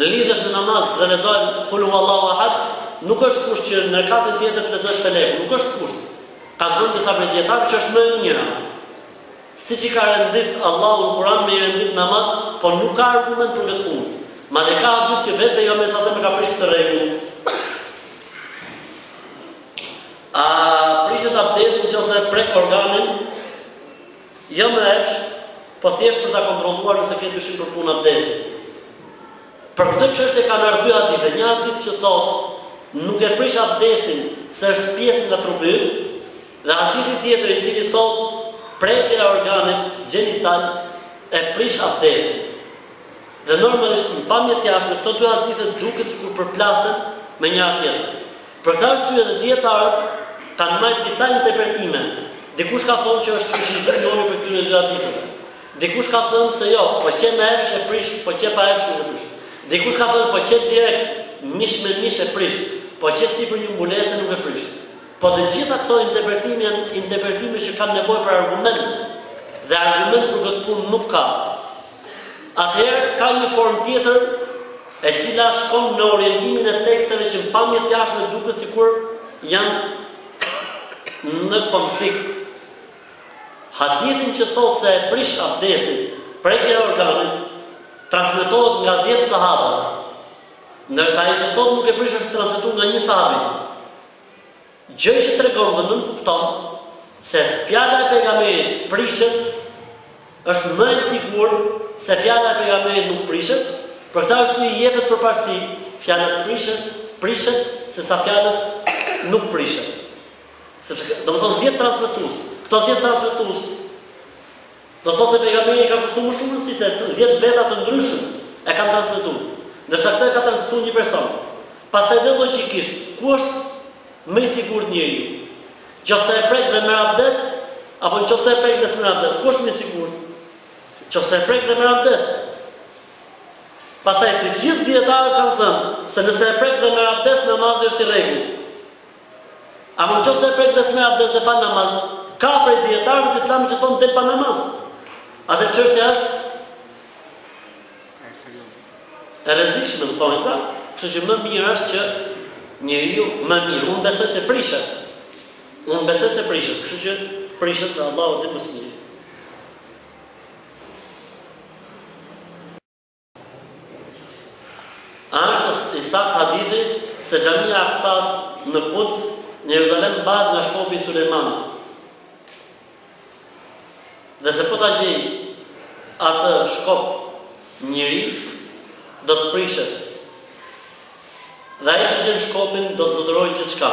S1: Lidhesh në namaz dhe lexon Kul huwallahu ahad, nuk është kusht që në rekatin tjetër të lexosh Felekun, nuk është kusht. Kanë thënë disa prej dijetarëve që është më e mira. Siç i ka rendit Allahu në Kur'an me i rendit në namaz, por nuk ka argument për këtë punë. Madje ka hadith që vetë pejgamberi sallallahu alajhi wasallam e ka prishë këtë rregull. A prishet abdesi në qoftë se prek organin jo me epsh, po thjesht për ta kontrolluar nëse ke dyshim për punë abdesi? Për këtë çështje kanë ardhur dy hadithe, një hadith që thotë nuk e prish abdesin se është pjesë nga trupi yt, dhe hadithi tjetër i cili thotë prekja e organit gjenital e prish abdesin. Dhe normalisht në pamje të jashtme këto dy hadithe duket sikur përplasen me njëra tjetrën. Për këtë arsye dhe dijetarët kanë mbajtë disa interpretime, dikush ka thonë që është shfuqizuar njëri prej këtyre dy haditheve, dikush ka thënë se jo, po qe me epsh e prish, po qe pa epsh nuk e prish. Dikush ka thënë po qe direkt mish me mish e prish, po qe sipër një mbulese nuk e prish. Po të gjitha këto interpretime janë interpretime që kanë nevojë për argument dhe argument për këtë punë nuk ka. Atëherë ka një formë tjetër, e cila shkon në orientimin e teksteve që në pamje të jashtme duket sikur janë në konflikt. Hadithin që thotë se e prish abdesin, prekja e organit, transmetohet nga dhjetë sahabe, ndërsa ai që thotë nuk e prish është transmetuar nga një sahabi. Gjë që tregon dhe nënkupton se fjala e pejgamberit prishet është më e sigurt se fjala e pejgamberit nuk prishet, për këtë arsye i jepet përparësi fjalës prishes, prishet sesa fjalës nuk prishet. Sepse domethënë dhjetë transmetues, këto dhjetë transmetues, Do të thotë se pejgamberi i ka kushtuar më shumë rëndësi se dhjetë veta të ndryshëm e kanë transmetuar, ndërsa këtë e ka transmetuar një person. Pastaj dhe logjikisht, ku është më i sigurt njeriu? Qoftë se e prek dhe merr abdes, apo qoftë se e prek dhe s'merr abdes, ku është më i sigurt? Qoftë se e prek dhe merr abdes. Pastaj të gjithë dijetarët kanë thënë se nëse e prek dhe merr abdes, namazi është i rregullt. Ama në qoftë se prek dhe s'merr abdes dhe fal namaz, ka prej dijetarëve të Islamit që thonë del pa namaz. Atëherë çështja është e rrezikshme në konsensus, kështu që më mirë është që njeriu më mirë, unë besoj se prishet. Unë besoj se prishet, kështu që prishet dhe Allahu e di më së miri. A është i saktë hadithi se Xhamia e Aksasë në Kuds, në Jeruzalem mbahet nga shkopi i Sulejmanit? Dhe se po ta gjejë atë shkop njeri, do të prishet. Dhe ai që gjen shkopin do të zotërojë gjithçka.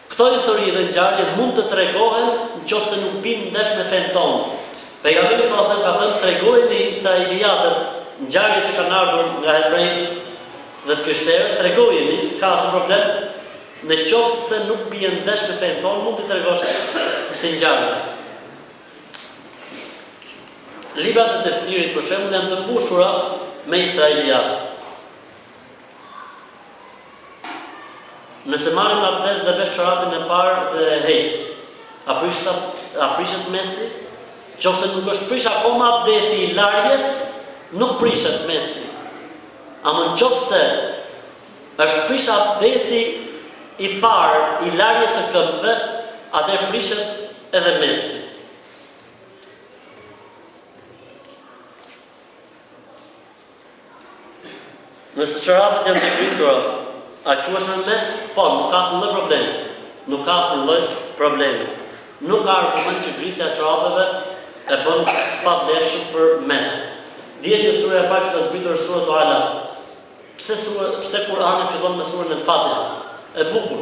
S1: Këto histori dhe ngjarje mund të tregohen nëqoftë se nuk bien ndesh me fenë tonë. Pejgamberi sallallahul selam ka thënë tregojeni Israilijatët ngjarjet që kanë ardhur nga Hebrenjtë dhe të Krishterët, tregojeni, s'ka asnjë problem, në qoftë se nuk bien ndesh me fenë tonë mund t'i tregosh si ngjarje. Librat e Tefsirit për shembull janë të mbushura me Israilijatë. Nëse marrim abdes dhe vesh çorapin e parë dhe e heq, a prishet mesi? Në qoftë se nuk është prish akoma abdesi i larjes, nuk prishet mesi. Ama në qoftë se është prish abdesi i parë i larjes së këmbëve, atëherë prishet edhe mesi. Nëse çorapat janë të grisura, a quhet mes? Po, nuk ka asnjë lloj problemi. Nuk ka asnjë lloj problemi. Nuk ka argument që grisja e çorapeve e bën të pavlefshëm për mes. Dihet që surja e parë që ka zbritur është Suratu Alaq. Pse sure, pse Kur'ani fillon me surën El-Fatiha? E bukur!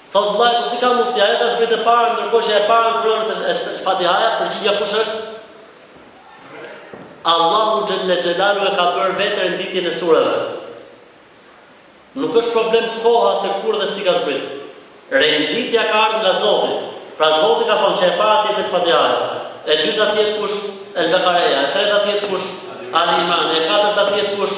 S1: Thotë vllai po si ka mundësi, ajo ka zbrit e para ndërkohë që e para në Kur'an është Fatihaja, përgjigja kush është? Allahu xhelle xhelalu e ka bërë vetë renditjen e sureve. Nuk është problem koha se kur dhe si ka zbrit. Renditja ka ardhur nga Zoti. Pra Zoti ka thonë që e para të jetë Fatihaja, e dyta të jetë kush? El Bekareja, e treta të jetë kush? Ali Imran, e katërta të jetë kush?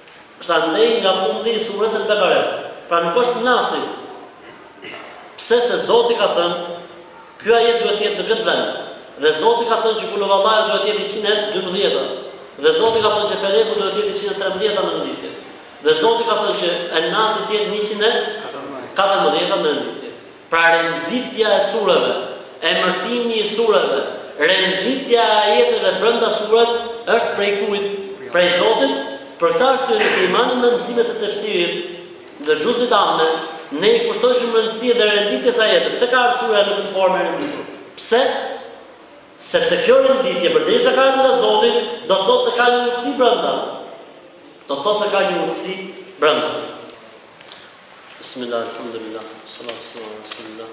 S1: Është andej nga fundi i Surës El-Bekare, pra nuk është Nasi. Pse se Zoti ka thënë, Ky ajet duhet të jetë në këtë vend. Dhe Zoti ka thënë që Kul Huwallahu duhet të jetë njëqind e dymbëdhjeta. Dhe Zoti ka thënë që Feleku duhet të jetë njëqind e trembëdhjeta në renditje. Dhe Zoti ka thënë që En-Nasi të jetë njëqind e katërmbëdhjeta në renditje. Pra renditja e sureve, emërtimi i sureve, renditja e ajeteve brenda sures është prej kujt? Prej Zotit? Për këtë arsye nëse i mbani mend mësimet e tefsirit të xhuzit amme, ne i kushtojshim rëndësi dhe renditjes ajeteve. Pse ka ardhur sureja në këtë formë e renditur? Pse? Sepse kjo renditje, përderisa ka ardhur nga Zoti, do të thotë se ka një urtësi brenda. Do të thotë se ka një urtësi brenda. Bismillah, alhamdulillah, salatu wassalamu ala rasulillah.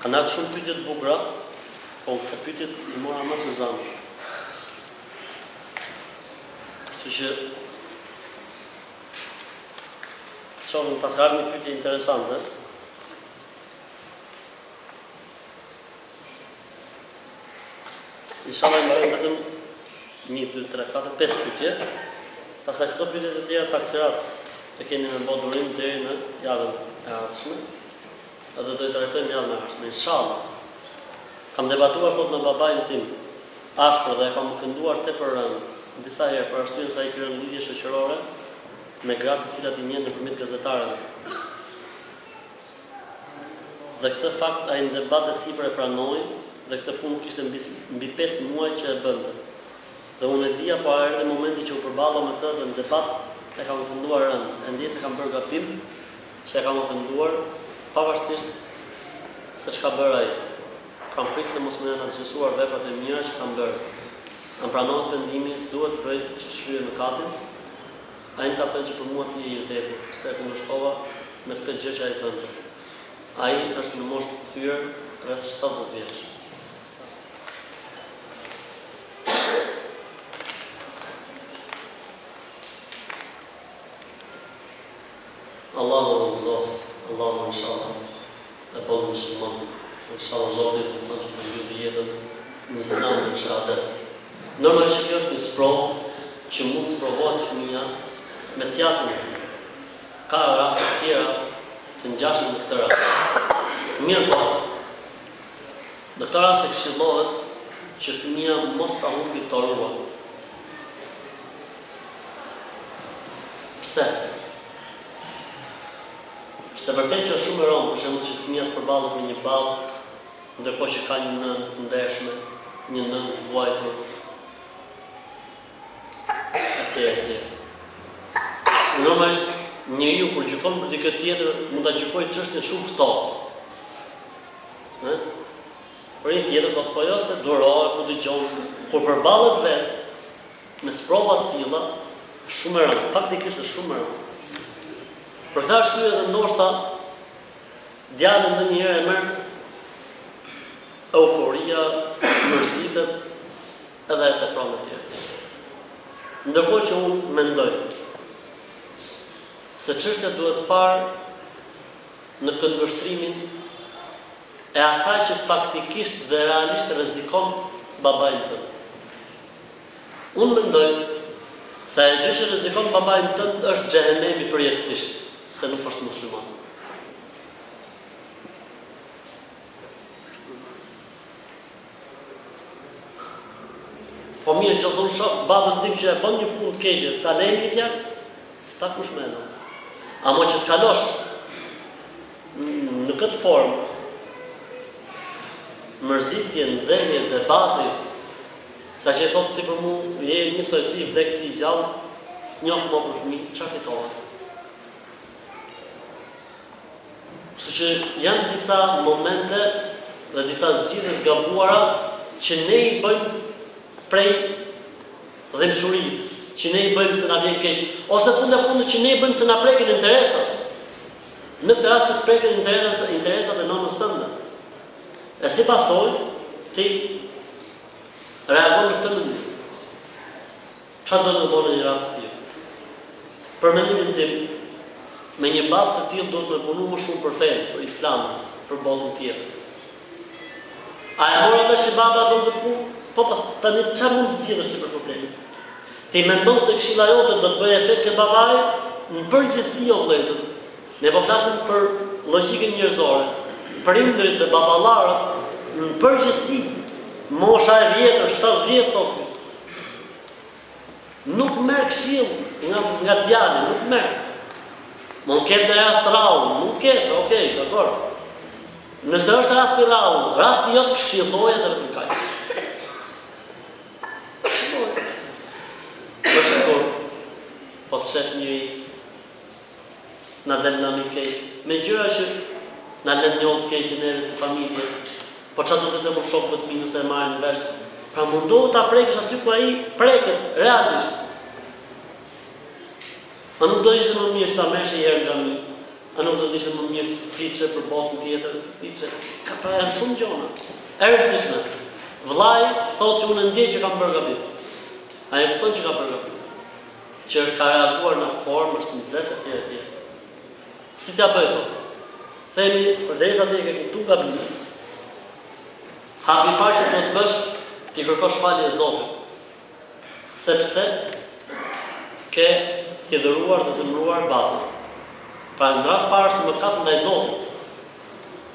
S1: Kanë ardhë shumë pytje të bukra, po këto pyetjet i mora me zë. Kështu që... Shumë na paska ardhë një pytje interesante. Inshallah i marrim vetëm 1 2 3 4 5 pyetje. Pastaj këto pyetje të tjera taksirat e keni me bë durim deri në javën e ardhshme. Edhe do i trajtojmë javën e ardhshme inshallah. Kam debatuar sot me babain tim ashpër dhe e kam ofenduar tepër rëndë disa herë për arsyen se ai krijon lidhje shoqërore me gratë të cilat i njeh nëpërmjet gazetarëve. Dhe këtë fakt ai në debat e sipër e pranoi dhe këtë punë kishte mbi pesë muaj që e bënte. Dhe unë e dija po erdhi momenti që u përballa me të dhe në debat e kam ofenduar rëndë, e ndjej se kam bërë gabim që e kam ofenduar pavarësisht se çka bërë ai. Kam frikë se mos më janë asgjësuar veprat e mira që kam bërë. A më pranohet pendimi, duhet të bëj që të shlyej mëkatin? Ai më ka thënë që për mua ti je i vdekur, pse e kundërshtova me këtë gjë që ai bënte. Ai është në moshë të thyer rreth shtatëdhjetë vjeç. Allahu o Zot, Allahu inshallah. e bënë musliman, inshallah Zoti ia mundëson që të mbyllë jetën në Islam dhe në Shahadet. Normalisht që kjo është një sprovë që mund të sprovohet fëmija me të jatin e tij. Ka raste të tjera të ngjashme me këtë rast. Mirëpo, në këto raste këshillohet që fëmija mos ta humbi toruan. Pse? Është e vërtetë që është shumë e rëndë për shembull që fëmija të përballet me një bab ndërkohë që ka një nënë të ndershme, një nënë të vuajtur etj etj. Normalisht njeriu kur gjykon për dikë tjetër mund ta gjykojë çështjen shumë ftohtë. Ë? Por një tjetër thotë po jo se durohet, po dëgjo, kur përballet vetë Me sprova të tilla, është shumë e rëndë, faktikisht është shumë e rëndë. Për këtë arsye dhe ndoshta djalin ndonjëherë e merr euforia, mërzitet edhe e tepron me të jatin. Ndërkohë që unë mendoj se çështja duhet parë në këndvështrimin e asaj që faktikisht dhe realisht rrezikon babain të. Unë mendoj se e gjitha që rrezikon babain tënd është xhehenemi përjetësisht, se nuk është musliman. Po mirë, nëse unë shoh babën tim që e bën një punë të keqe, ta them një fjalë? S'ka kush më ma. Amo që të kalosh në këtë formë mërzitjen, nxehnien, debatin, Sa qe thot ti për mu je njësoj si i vdek si i gjall s'të njoh mo për fmi ça fitove kështu që jan disa momente dhe disa zgjidhje të gabuara që ne i bëjm prej dhimbshuris që ne i bëjm se na vjen keq ose fund e fundit që ne i bëjm se na preken interesat në këtë rast të preken interesat interesat e nënës tënde e si pasoj ti reagon në këtë mënyrë. Ça duhet me bo në një rast të tillë? Për mendimin tim, me një bab të tillë duhet me punu më shumë për fenë, për islamin, për botën tjetër. A e mora vesh që baba do punë? Po pastaj ça mund të zgjidhësh ti për problemin? Ti mendon se këshila jote do të bëjë efekt ke babai, në përgjithësi o vëllezër, Ne po flasim për llogjikën njerëzore. Prindërit dhe baballarët në përgjithësi, mosha e vjetër, 70 thotë ky. Nuk merr këshill nga nga djali, nuk merr. Mund ketë një rast rrallë, mund ketë, okej, dakord. Nëse është rast i rrallë, rasti jot këshillojë edhe vetëm kaq. Këshillojë. Për shembull, po të sheh njeri Na del nam i keq me gjëra që Na lën njollë të keqe neve si familje Po ça do të thonë shokët e mi nëse e marrin vesh Pra mundohu ta prekësh aty ku ai preket realisht A nuk do ishte më mirë që ta merrëshe një herë në xhami A nuk do të ishte më mirë t'i flitëshe për botën tjetër t'i flitëshe Ka pra janë shumë gjona E rëndësishme Vëllai thotë që unë ndjej që kam bërë gabim Ai e kupton që ka bërë gabim Që është ka reaguar në formë, është nxehtë etj etj. Si t'ja bëj thotë? Themi, përderisa ti e ke kuptuar gabimin, hapi i parë që duhet të bësh, t'i kërkosh falje Zotit. Sepse ke hidhëruar dhe zemëruar babën. Pra në radhë të parë është mëkat ndaj Zotit.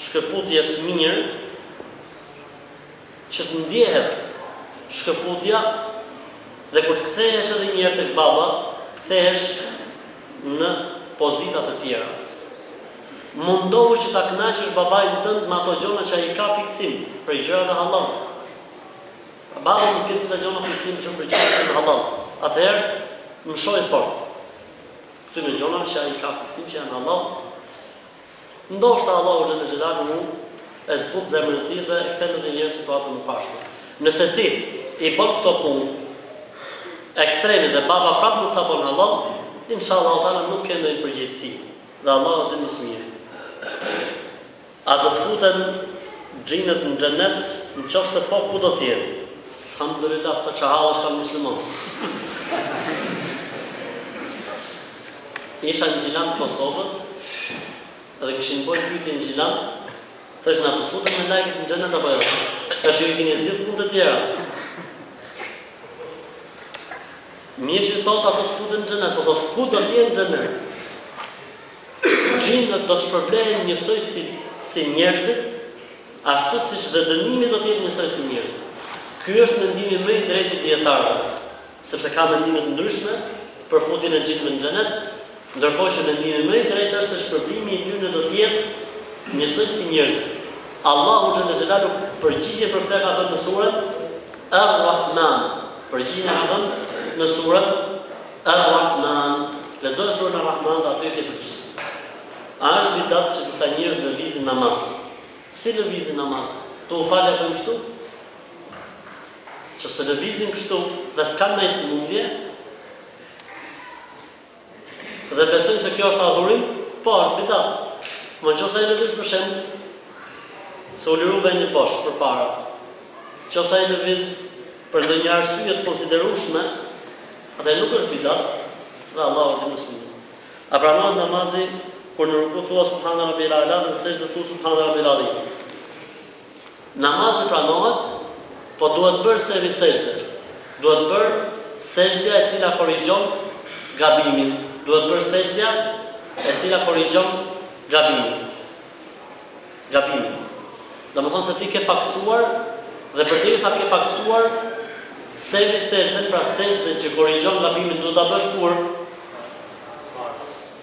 S1: Shkëputje të mirë që të ndjehet shkëputja dhe kur të kthehesh edhe një herë tek baba, të kthehesh në pozita të tjera. Mundohu që ta kënaqësh babain tënd me ato gjona që ai ka fiksim për gjëra hallall. Baba mund të ketë disa gjona fiksim shumë për gjëra hallall. Atëherë mshoji fort këtyre gjonave që ai ka fiksim që janë hallall, Ndoshta Allahu xhele xhelaluhu e zbut zemrën e tij dhe e kthen edhe një herë situatën në paqe. Nëse ti i bën këto punë ekstreme dhe baba prapë nuk ta bën hallall, inshallahu teala nuk ke ndonjë përgjegjësi dhe Allahu e din më së miri. A do të futen xhinët në xhenet? Nëqofse po, ku do të jenë? Elhamdulilah sa halle kanë muslimanët. Isha në Gjilan të Kosovës dhe kishin bërë pytje në Gjilan, tash na do të futemi me like-et në xhenet apo jo? Tash ju i keni zgjidh punë të tjera. Mirë që thotë a do të futen në xhenet, po thotë ku do të jenë në xhenet? Xhinët do të shpërblehen njësoj si si njerëzit, ashtu siç dhe dënimi do të jetë njësoj si njerëzit. Ky është mendimi më i drejtë i dijetarëve. sepse ka mendime të ndryshme për futjen e xhindëve në xhenet, ndërkohë që mendimi më i drejtë është se shpërblimi i tyre do të jetë njësoj si njerëzve. Allahu xhelle xhelalu përgjigjen për këtë ka dhënë në suren Ar-Rahman. Përgjigjen e ka dhënë në suren Ar-Rahman. Lexoje suren Ar-Rahman dhe aty e ke përgjigjen. A është bidat që disa njerëz lëvizin në namaz? Si lëvizin në namaz? Tu u falë apo kështu? Qoftë se lëvizin kështu dhe s'kanë ndonjë sëmundje dhe besojnë se kjo është adhurim, po është bidat. Në qoftë se ai lëviz për shembull se u liru vendi bosh përpara, qoftë se ai lëviz për ndonjë arsye të konsiderueshme, atëherë nuk është bidat dhe Allahu e di më së miri. A pranohet namazi kur në ruku thua subhana rabbil a'la dhe në sexhde thua subhana rabbil azim? Namazi pranohet, po duhet bërë sehvi sexhde. Duhet bërë sexhdja e cila korrigjon gabimin. Duhet bërë sexhdja e cila korrigjon gabimin. Domethënë se ti ke pakësuar dhe përderisa ke pakësuar sehvi sexhden, pra sexhden që korrigjon gabimin duhet ta bësh kur?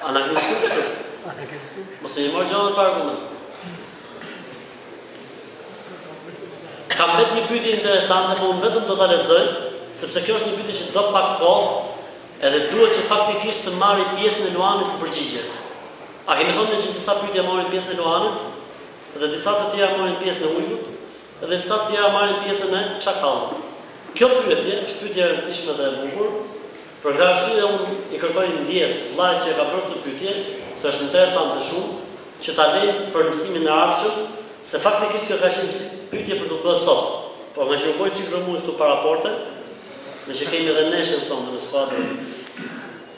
S1: A na kemi mësuar kështu? A na kemi mësuar? Mos e marr gjallë pa argument. Kam vetë një pyetje interesante, po unë vetëm do ta lexoj, sepse kjo është një pyetje që do pak kohë, edhe duhet që faktikisht të marri pjesën e luanit të përgjigjes. A kemi thonë që disa pyetje marrin pjesën e luanit dhe disa të tjera marrin pjesën e ujkut? Dhe disa të tjera marrin pjesën e çakallit. Kjo pyetje është pyetje e rëndësishme dhe e bukur, për këtë arsye unë i kërkoj ndjesë vëllait që e ka bërë këtë pyetje, se është interesante shumë, që ta lëmë për mësimin e ardhshëm, se faktikisht kjo ka qenë pyetje për t'u bërë sot, por ngaqë u bëri çik rëmujë këtu para porte, meqë kemi edhe ndeshjen sonte me skuadrën,